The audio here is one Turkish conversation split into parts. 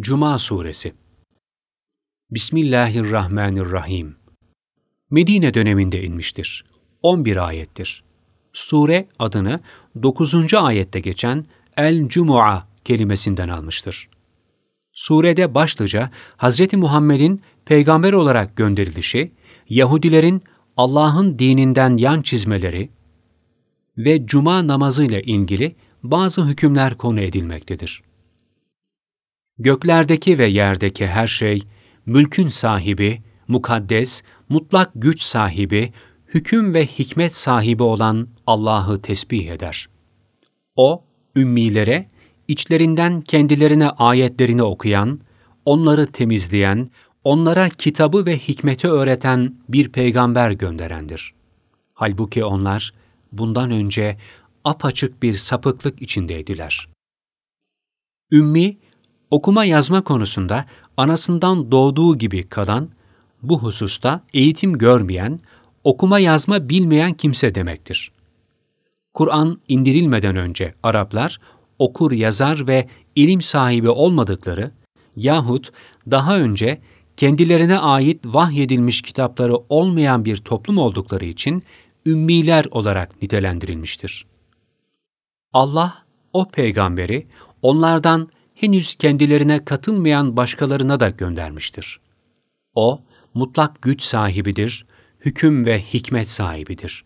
Cuma Suresi Bismillahirrahmanirrahim Medine döneminde inmiştir. 11 ayettir. Sure adını 9. ayette geçen El-Cumu'a kelimesinden almıştır. Surede başlıca Hz. Muhammed'in peygamber olarak gönderilişi, Yahudilerin Allah'ın dininden yan çizmeleri ve cuma namazı ile ilgili bazı hükümler konu edilmektedir. Göklerdeki ve yerdeki her şey, mülkün sahibi, mukaddes, mutlak güç sahibi, hüküm ve hikmet sahibi olan Allah'ı tesbih eder. O, ümmilere, içlerinden kendilerine ayetlerini okuyan, onları temizleyen, onlara kitabı ve hikmeti öğreten bir peygamber gönderendir. Halbuki onlar bundan önce apaçık bir sapıklık içindeydiler. Ümmi, okuma yazma konusunda anasından doğduğu gibi kalan, bu hususta eğitim görmeyen, okuma yazma bilmeyen kimse demektir. Kur'an indirilmeden önce Araplar okur yazar ve ilim sahibi olmadıkları yahut daha önce kendilerine ait vahyedilmiş kitapları olmayan bir toplum oldukları için ümmiler olarak nitelendirilmiştir. Allah o peygamberi onlardan henüz kendilerine katılmayan başkalarına da göndermiştir. O, mutlak güç sahibidir, hüküm ve hikmet sahibidir.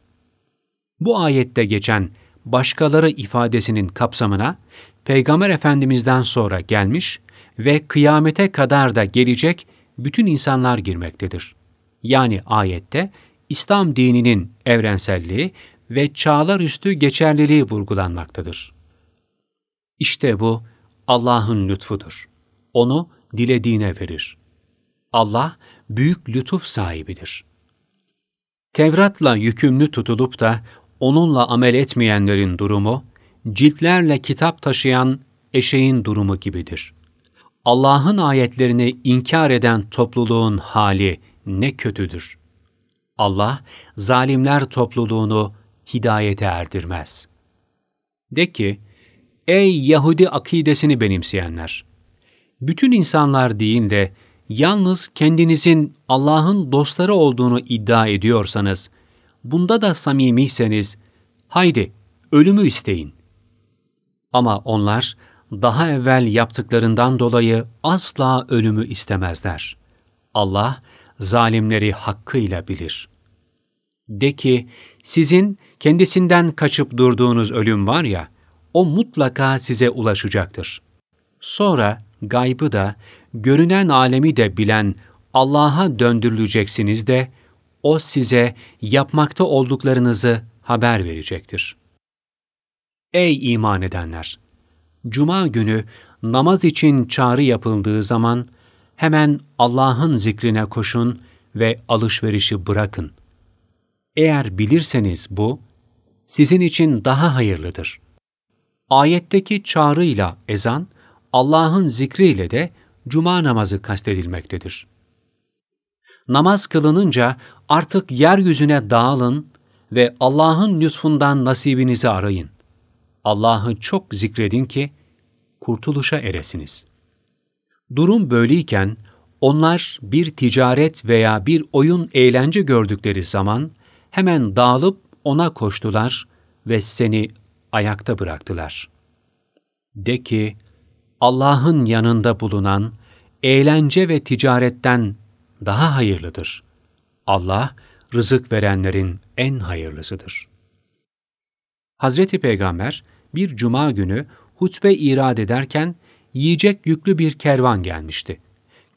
Bu ayette geçen başkaları ifadesinin kapsamına Peygamber Efendimiz'den sonra gelmiş ve kıyamete kadar da gelecek bütün insanlar girmektedir. Yani ayette İslam dininin evrenselliği ve çağlar üstü geçerliliği vurgulanmaktadır. İşte bu Allah'ın lütfudur. Onu dilediğine verir. Allah büyük lütuf sahibidir. Tevrat'la yükümlü tutulup da onunla amel etmeyenlerin durumu, ciltlerle kitap taşıyan eşeğin durumu gibidir. Allah'ın ayetlerini inkar eden topluluğun hali ne kötüdür. Allah, zalimler topluluğunu hidayete erdirmez. De ki, ey Yahudi akidesini benimseyenler! Bütün insanlar deyin de, yalnız kendinizin Allah'ın dostları olduğunu iddia ediyorsanız, bunda da samimiyseniz, haydi ölümü isteyin. Ama onlar, daha evvel yaptıklarından dolayı asla ölümü istemezler. Allah, zalimleri hakkıyla bilir. De ki, sizin kendisinden kaçıp durduğunuz ölüm var ya, o mutlaka size ulaşacaktır. Sonra gaybı da, görünen alemi de bilen Allah'a döndürüleceksiniz de, o size yapmakta olduklarınızı haber verecektir. Ey iman edenler! Cuma günü namaz için çağrı yapıldığı zaman hemen Allah'ın zikrine koşun ve alışverişi bırakın. Eğer bilirseniz bu, sizin için daha hayırlıdır. Ayetteki çağrıyla ezan, Allah'ın zikriyle de cuma namazı kastedilmektedir. Namaz kılınınca artık yeryüzüne dağılın ve Allah'ın lütfundan nasibinizi arayın. Allah'ı çok zikredin ki kurtuluşa eresiniz. Durum böyleyken onlar bir ticaret veya bir oyun eğlence gördükleri zaman hemen dağılıp ona koştular ve seni ayakta bıraktılar. De ki, Allah'ın yanında bulunan eğlence ve ticaretten daha hayırlıdır. Allah, rızık verenlerin en hayırlısıdır. Hazreti Peygamber bir cuma günü hutbe irad ederken yiyecek yüklü bir kervan gelmişti.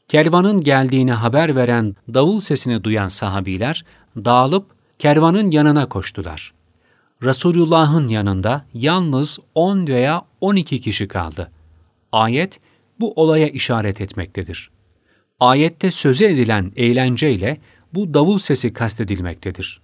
Kervanın geldiğini haber veren davul sesini duyan sahabiler dağılıp kervanın yanına koştular. Resulullah'ın yanında yalnız 10 veya 12 kişi kaldı. Ayet bu olaya işaret etmektedir. Ayette söze edilen eğlenceyle bu davul sesi kastedilmektedir.